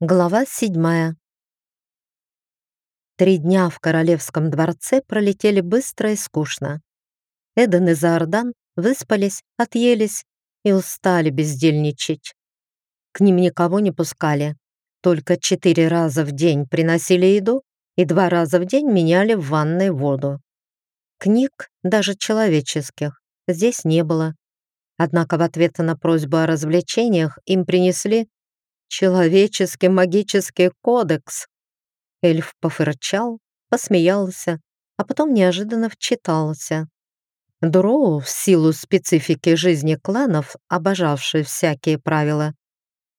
Глава седьмая. Три дня в королевском дворце пролетели быстро и скучно. Эден и Заордан выспались, отъелись и устали бездельничать. К ним никого не пускали. Только четыре раза в день приносили еду и два раза в день меняли в ванной воду. Книг, даже человеческих, здесь не было. Однако в ответ на просьбу о развлечениях им принесли Человеческий магический кодекс. Эльф пофырчал, посмеялся, а потом неожиданно вчитался. Дроу, в силу специфики жизни кланов, обожавший всякие правила,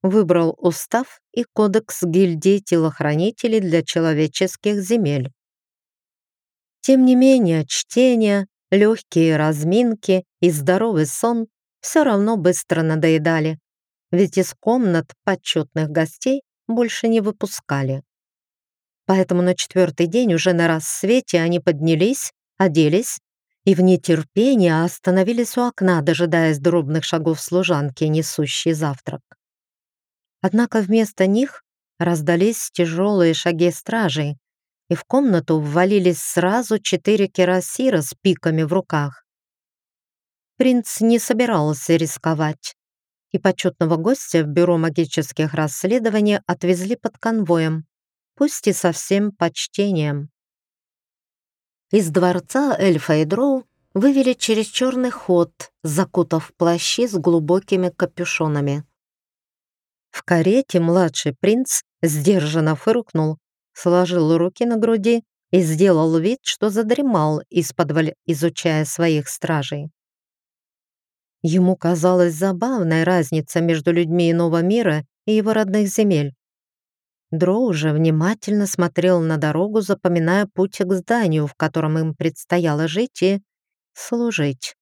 выбрал устав и кодекс гильдии телохранителей для человеческих земель. Тем не менее, чтение, легкие разминки и здоровый сон все равно быстро надоедали, ведь из комнат почетных гостей больше не выпускали. Поэтому на четвертый день уже на рассвете они поднялись, оделись и в нетерпении остановились у окна, дожидаясь дробных шагов служанки, несущей завтрак. Однако вместо них раздались тяжелые шаги стражей, и в комнату ввалились сразу четыре кирасира с пиками в руках. Принц не собирался рисковать и почетного гостя в бюро магических расследований отвезли под конвоем, пусть и со всем почтением. Из дворца эльфа и дроу вывели через черный ход, закутав плащи с глубокими капюшонами. В карете младший принц сдержанно фыркнул, сложил руки на груди и сделал вид, что задремал из-под изучая своих стражей. Ему казалась забавной разница между людьми иного мира и его родных земель. Дроу же внимательно смотрел на дорогу, запоминая путь к зданию, в котором им предстояло жить и служить.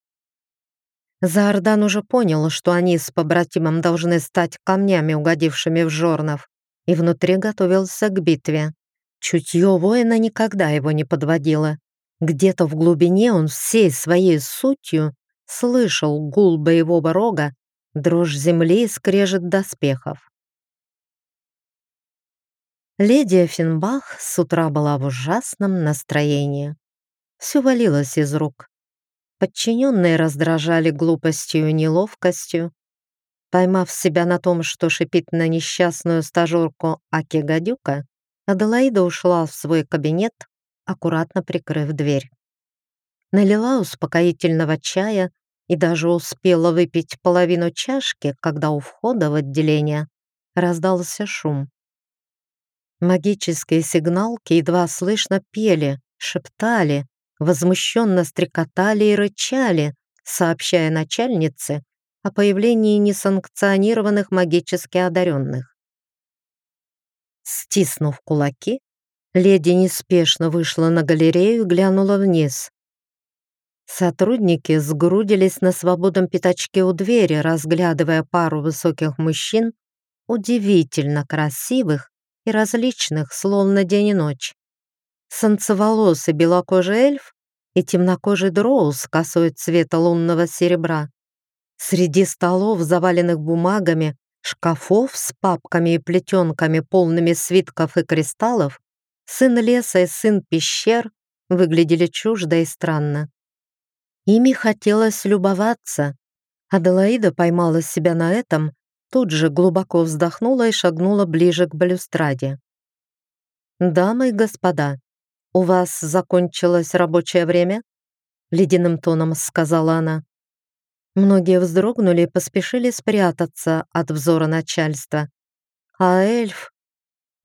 Заордан уже понял, что они с побратимом должны стать камнями, угодившими в жорнов, и внутри готовился к битве. Чутье воина никогда его не подводило. Где-то в глубине он всей своей сутью слышал гул боевого рога, дрожь земли скрежет доспехов. Леди Финбах с утра была в ужасном настроении. Все валилось из рук. Подчиненные раздражали глупостью и неловкостью. Поймав себя на том, что шипит на несчастную стажерку Аки Гадюка, Аделаида ушла в свой кабинет, аккуратно прикрыв дверь налила успокоительного чая и даже успела выпить половину чашки, когда у входа в отделение раздался шум. Магические сигналки едва слышно пели, шептали, возмущенно стрекотали и рычали, сообщая начальнице о появлении несанкционированных магически одаренных. Стиснув кулаки, леди неспешно вышла на галерею и глянула вниз. Сотрудники сгрудились на свободном пятачке у двери, разглядывая пару высоких мужчин, удивительно красивых и различных, словно день и ночь. Солнцеволосый белокожий эльф и темнокожий дроу с косой цвета лунного серебра. Среди столов, заваленных бумагами, шкафов с папками и плетенками, полными свитков и кристаллов, сын леса и сын пещер выглядели чуждо и странно. Ими хотелось любоваться. Аделаида поймала себя на этом, тут же глубоко вздохнула и шагнула ближе к балюстраде. «Дамы и господа, у вас закончилось рабочее время?» Ледяным тоном сказала она. Многие вздрогнули и поспешили спрятаться от взора начальства. А эльф,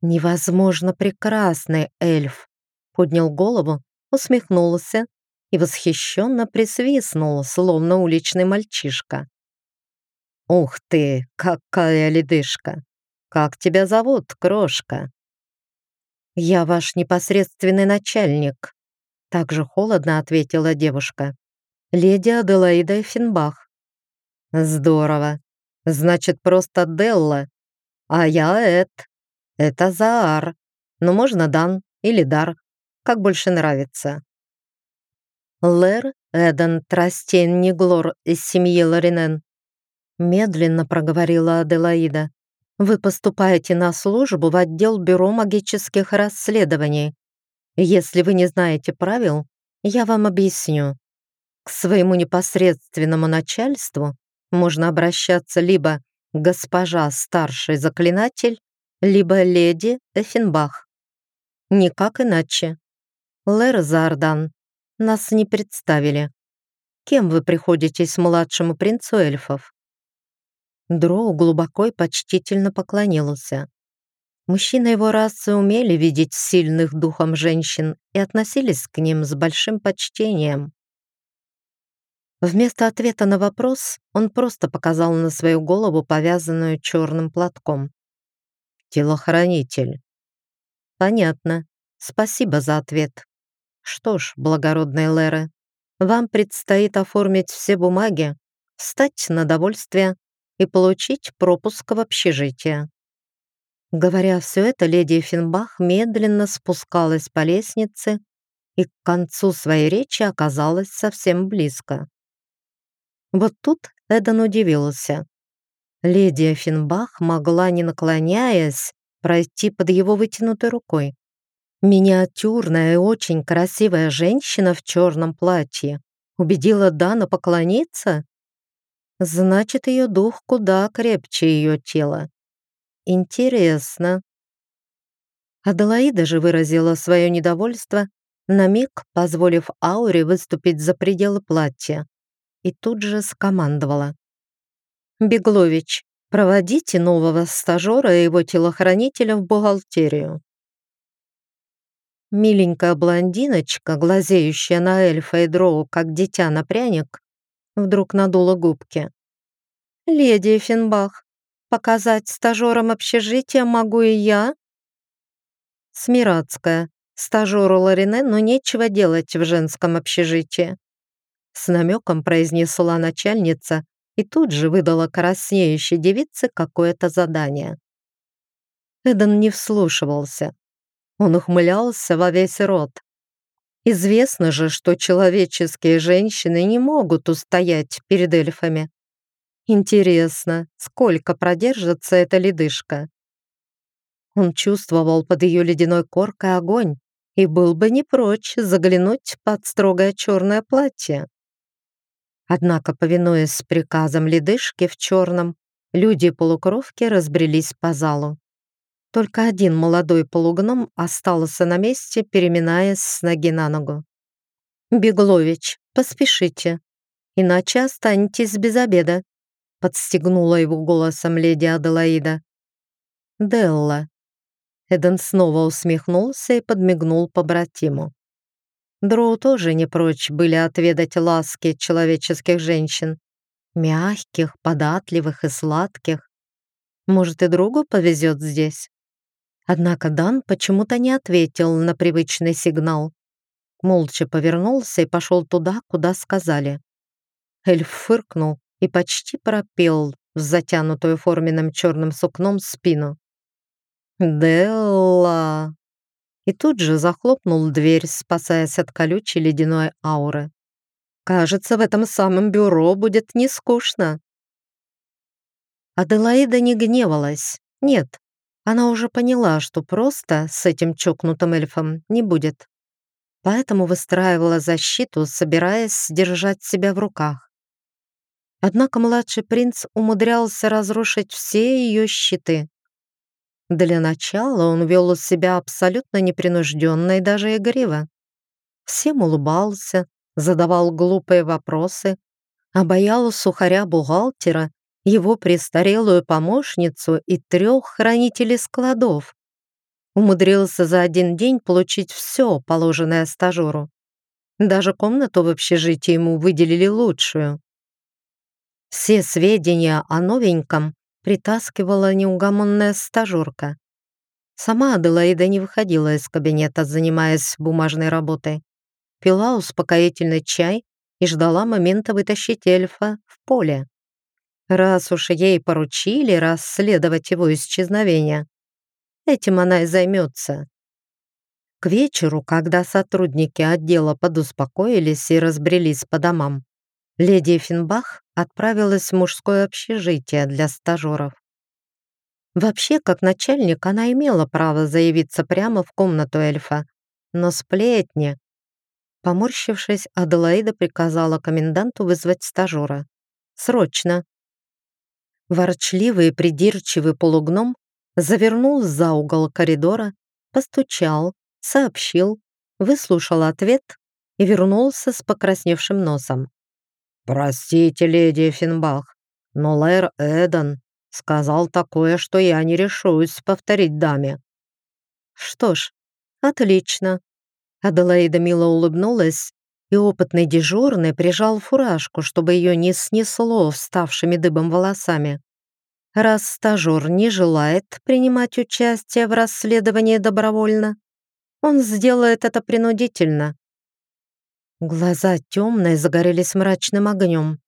невозможно прекрасный эльф, поднял голову, усмехнулся и восхищенно присвистнул, словно уличный мальчишка. «Ух ты, какая ледышка! Как тебя зовут, крошка?» «Я ваш непосредственный начальник», — также холодно ответила девушка. «Леди Аделаида Финбах». «Здорово. Значит, просто Делла. А я Эд. Это Заар. Но можно Дан или Дар, как больше нравится». Лэр Эден Трастен Неглор из семьи Ларинен. Медленно проговорила Аделаида. Вы поступаете на службу в отдел Бюро магических расследований. Если вы не знаете правил, я вам объясню. К своему непосредственному начальству можно обращаться либо госпожа старший заклинатель, либо леди Эффенбах. Никак иначе. Лэр Зардан, нас не представили. Кем вы приходитесь младшему принцу эльфов? Дроу глубоко и почтительно поклонился. Мужчины его расы умели видеть сильных духом женщин и относились к ним с большим почтением. Вместо ответа на вопрос он просто показал на свою голову, повязанную черным платком. «Телохранитель». «Понятно. Спасибо за ответ. Что ж, благородные Леры, вам предстоит оформить все бумаги, встать на довольствие и получить пропуск в общежитие». Говоря все это, леди Финбах медленно спускалась по лестнице и к концу своей речи оказалась совсем близко. Вот тут Эден удивился. Леди Финбах могла, не наклоняясь, пройти под его вытянутой рукой. Миниатюрная и очень красивая женщина в черном платье убедила Дана поклониться? Значит, ее дух куда крепче ее тела. Интересно. Аделаида же выразила свое недовольство, на миг позволив Ауре выступить за пределы платья и тут же скомандовала. «Беглович, проводите нового стажера и его телохранителя в бухгалтерию». Миленькая блондиночка, глазеющая на эльфа и дроу, как дитя на пряник, вдруг надула губки. «Леди Финбах, показать стажерам общежития могу и я?» Смиратская, стажеру Ларине, но нечего делать в женском общежитии. С намеком произнесла начальница и тут же выдала краснеющей девице какое-то задание. Эден не вслушивался. Он ухмылялся во весь рот. Известно же, что человеческие женщины не могут устоять перед эльфами. Интересно, сколько продержится эта ледышка? Он чувствовал под ее ледяной коркой огонь и был бы не прочь заглянуть под строгое черное платье. Однако, повинуясь приказам ледышки в черном, люди-полукровки разбрелись по залу. Только один молодой полугном остался на месте, переминаясь с ноги на ногу. «Беглович, поспешите, иначе останетесь без обеда», подстегнула его голосом леди Аделаида. «Делла». Эден снова усмехнулся и подмигнул побратиму. Дроу тоже не прочь были отведать ласки человеческих женщин. Мягких, податливых и сладких. Может, и другу повезет здесь? Однако Дан почему-то не ответил на привычный сигнал. Молча повернулся и пошел туда, куда сказали. Эльф фыркнул и почти пропел в затянутую форменным черным сукном спину. «Делла!» и тут же захлопнул дверь, спасаясь от колючей ледяной ауры. Кажется, в этом самом бюро будет не скучно. Аделаида не гневалась. Нет, она уже поняла, что просто с этим чокнутым эльфом не будет. Поэтому выстраивала защиту, собираясь держать себя в руках. Однако младший принц умудрялся разрушить все ее щиты. Для начала он вел себя абсолютно непринужденно и даже игриво. Всем улыбался, задавал глупые вопросы, обаял сухаря-бухгалтера, его престарелую помощницу и трех хранителей складов. Умудрился за один день получить все, положенное стажеру. Даже комнату в общежитии ему выделили лучшую. Все сведения о новеньком притаскивала неугомонная стажерка. Сама Аделаида не выходила из кабинета, занимаясь бумажной работой. Пила успокоительный чай и ждала момента вытащить эльфа в поле. Раз уж ей поручили расследовать его исчезновение, этим она и займется. К вечеру, когда сотрудники отдела подуспокоились и разбрелись по домам, леди Финбах отправилась в мужское общежитие для стажеров. Вообще, как начальник, она имела право заявиться прямо в комнату эльфа. Но сплетни... Поморщившись, Аделаида приказала коменданту вызвать стажера. «Срочно!» Ворчливый и придирчивый полугном завернул за угол коридора, постучал, сообщил, выслушал ответ и вернулся с покрасневшим носом. «Простите, леди Финбах, но Лэр Эден сказал такое, что я не решусь повторить даме». «Что ж, отлично». Аделаида мило улыбнулась, и опытный дежурный прижал фуражку, чтобы ее не снесло вставшими дыбом волосами. Раз стажер не желает принимать участие в расследовании добровольно, он сделает это принудительно. Глаза темные загорелись мрачным огнем.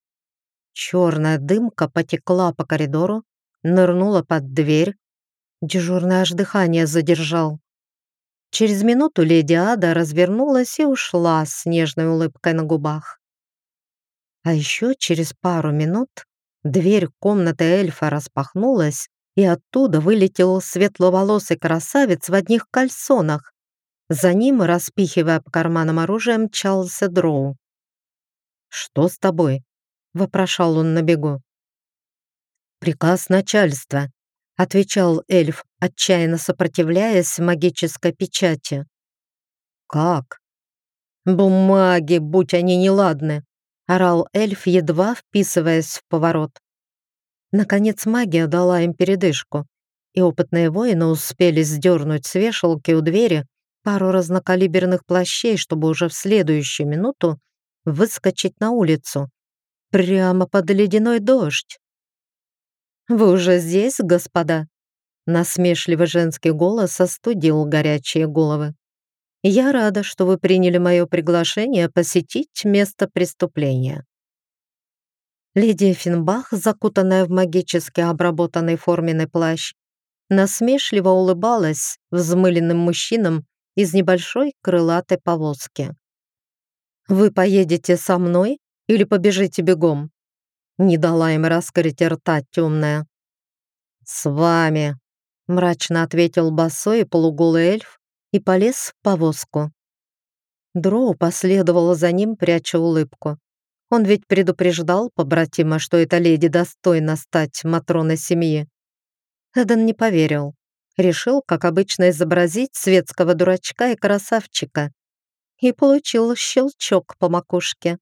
Черная дымка потекла по коридору, нырнула под дверь. Дежурный аж дыхание задержал. Через минуту леди Ада развернулась и ушла с нежной улыбкой на губах. А еще через пару минут дверь комнаты эльфа распахнулась, и оттуда вылетел светловолосый красавец в одних кальсонах. За ним, распихивая по карманам оружие, мчался дроу. «Что с тобой?» — вопрошал он на бегу. «Приказ начальства», — отвечал эльф, отчаянно сопротивляясь магической печати. «Как?» «Бумаги, будь они неладны!» — орал эльф, едва вписываясь в поворот. Наконец магия дала им передышку, и опытные воины успели сдернуть с вешалки у двери пару разнокалиберных плащей, чтобы уже в следующую минуту выскочить на улицу. Прямо под ледяной дождь. «Вы уже здесь, господа?» Насмешливый женский голос остудил горячие головы. «Я рада, что вы приняли мое приглашение посетить место преступления». Леди Финбах, закутанная в магически обработанный форменный плащ, насмешливо улыбалась взмыленным мужчинам из небольшой крылатой повозки. «Вы поедете со мной или побежите бегом?» Не дала им раскрыть рта темная. «С вами», — мрачно ответил босой и полуголый эльф и полез в повозку. Дроу последовала за ним, пряча улыбку. Он ведь предупреждал побратима, что эта леди достойна стать Матроной семьи. Эден не поверил решил, как обычно, изобразить светского дурачка и красавчика и получил щелчок по макушке.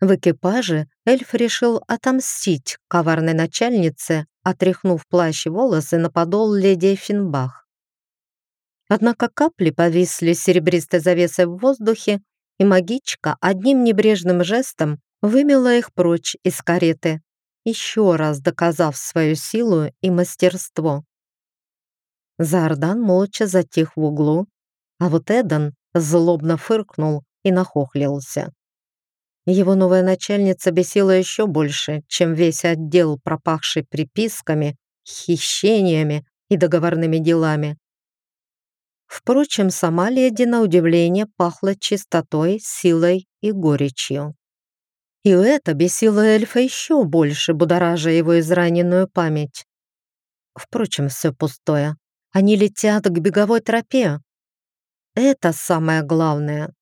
В экипаже эльф решил отомстить коварной начальнице, отряхнув плащ и волосы на подол леди Финбах. Однако капли повисли серебристой завесой в воздухе, и магичка одним небрежным жестом вымела их прочь из кареты, еще раз доказав свою силу и мастерство. Зардан молча затих в углу, а вот Эдан злобно фыркнул и нахохлился. Его новая начальница бесила еще больше, чем весь отдел, пропахший приписками, хищениями и договорными делами. Впрочем, сама леди на удивление пахла чистотой, силой и горечью. И это бесило эльфа еще больше, будоража его израненную память. Впрочем, все пустое. Они летят к беговой тропе. Это самое главное.